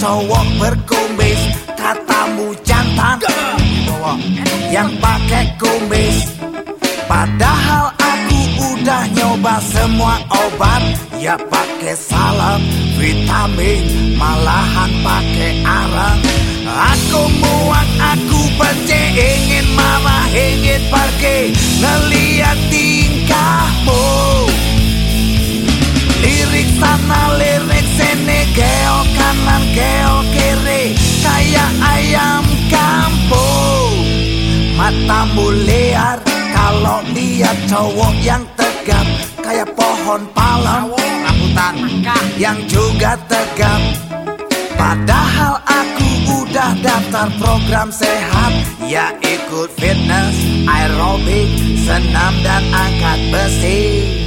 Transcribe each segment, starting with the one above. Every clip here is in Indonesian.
cowok berkumis Katamu jantan. Yang pakai kumis. Padahal aku udah nyoba semua obat. Ya pakai salep, vitamin Malahan pakai arang. Aku muak, aku benci Ingin marah, ingin pergi. Ngeliat tingkahmu cowok yang tegap Kayak pohon palem. Rambutan. Yang juga tegap. Padahal aku udah daftar program sehat Ya ikut fitness, aerobik, senam dan angkat besi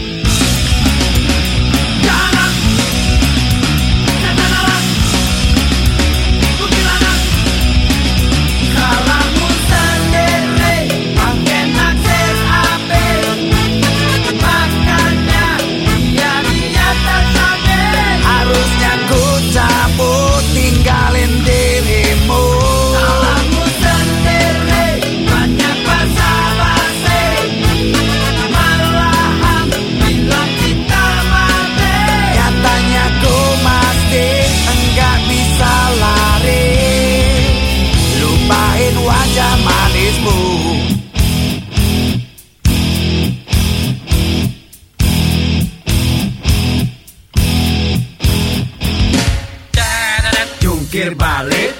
Jungkir balik.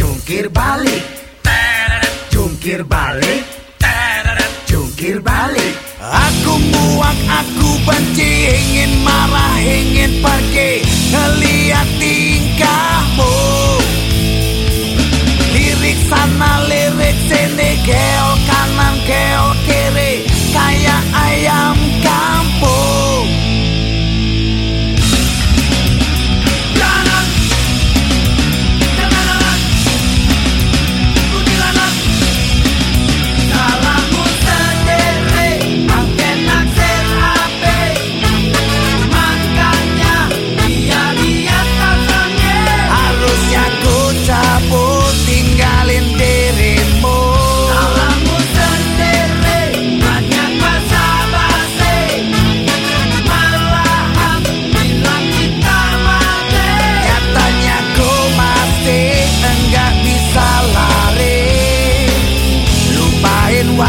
Jungkir balik. Jungkir balik. Jungkir balik. Aku muak, aku benci Ingin marah,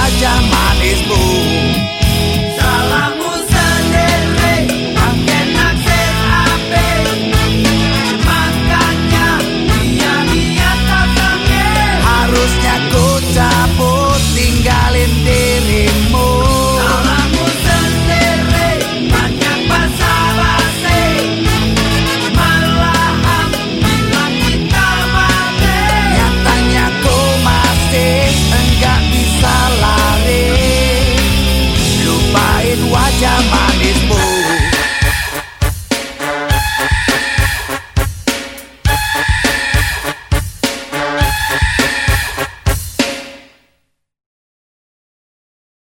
pajama